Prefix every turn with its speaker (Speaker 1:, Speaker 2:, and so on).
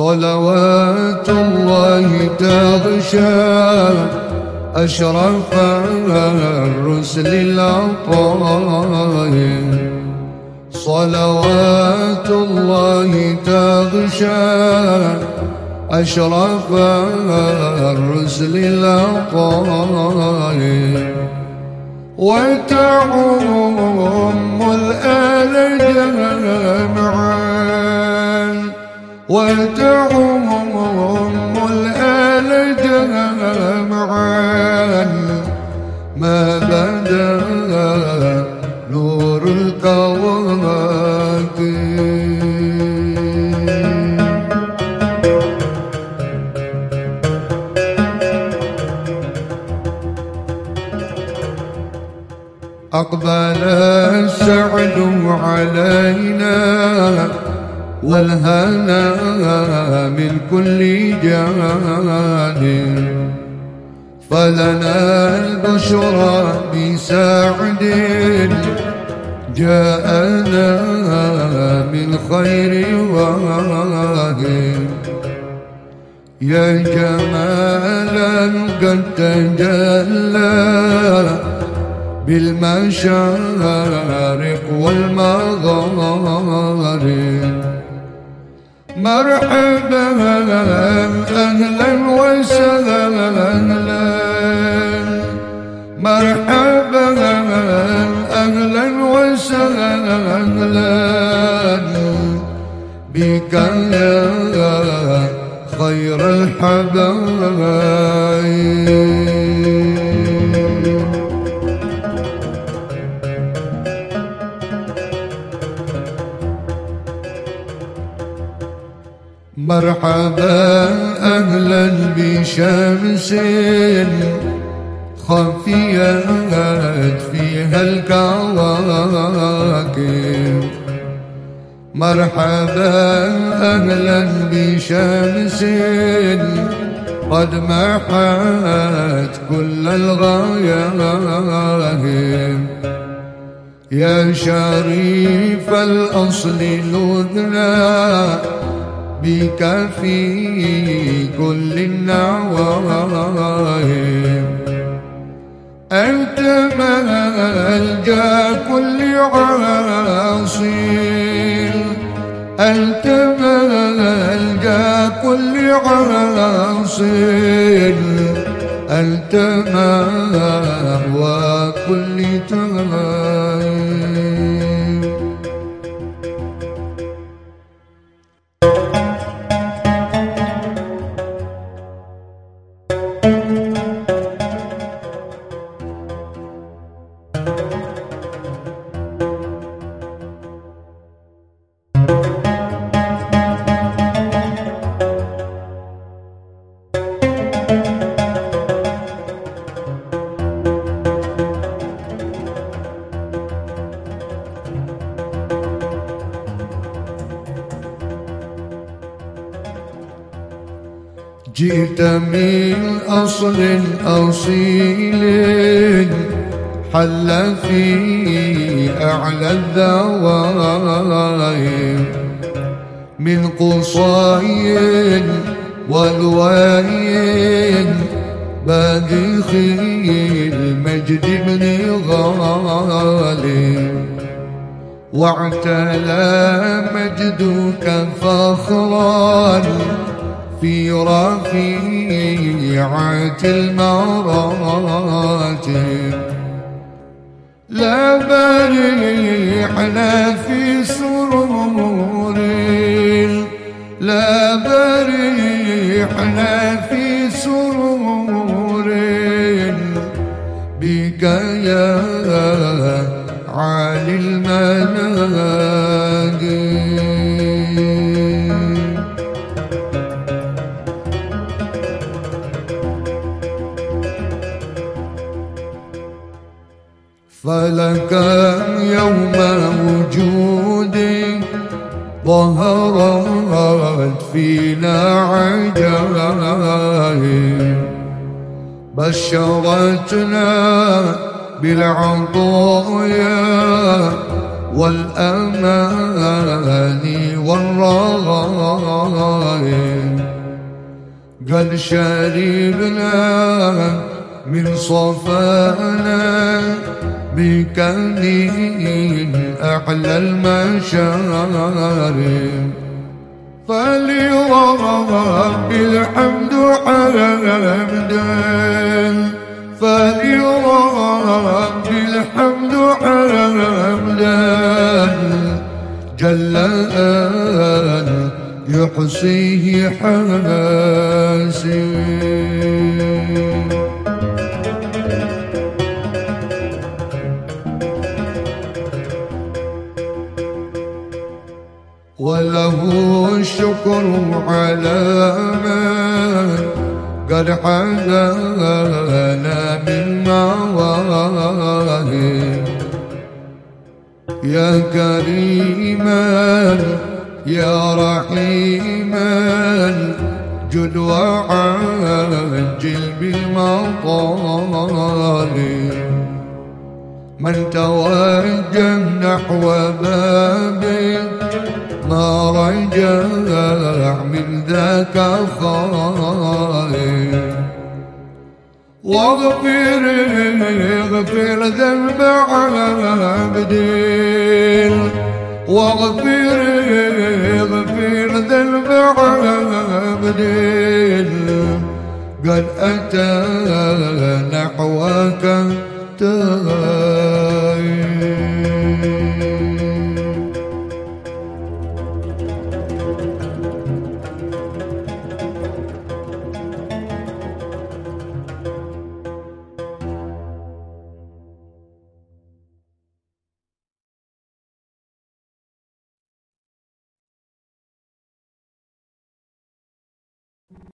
Speaker 1: صلوات الله تغشى أشرف الرسل العطايا صلوات الله تغشى أشرف الرسل العطايا وتعم الآل جمعا وتعم الآل جمعا ما بدا نور الكواكب أقبل السعد علينا والهنا من كل جانب. فلنا البشرى بسعد جاءنا من خير واهب. يا جمالا قد تجلى بالمشارق والمغارب مرحبا أهلا وسهلا. مرحبا أهلا وسهلا. بك يا خير الحبايب. مرحبا أهلا بشمس خفيت فيها الكواكب. مرحبا أهلا بشمس قد محت كل الغياهب يا شريف الأصل لذنا بك في كل النواهب أنت ملجأ كل عاصي أنت ملجأ كل عاصي أنت مأوى جئت من أصل أصيل حل في أعلى الذوائب من قصي والواي باذخ المجد بن غالب. واعتلى مجدك فخرا في رفيعة المراتب. لا بريحنا في سرور لا بريحنا في سرور. بك يا عالي المناقب فلك يوم وجودي ظهرت فينا عجائب. بشرتنا بالعطايا والأمان والرغائب. قد شربنا من صفانا بكنين أحلى المشارب. فلرب الحمد حمدا فلرب الحمد حمدا جل أن يحصيه حاسب. الشكر على ما قد حدانا من مواهب. يا كريما يا رحيما جد وعجل بالمطالب من توجه نحو بابك ما رجع من ذاك خائف واغفر اغفر ذنب عبدين واغفر اغفر ذنب عبدين قد أتى نحوك تاب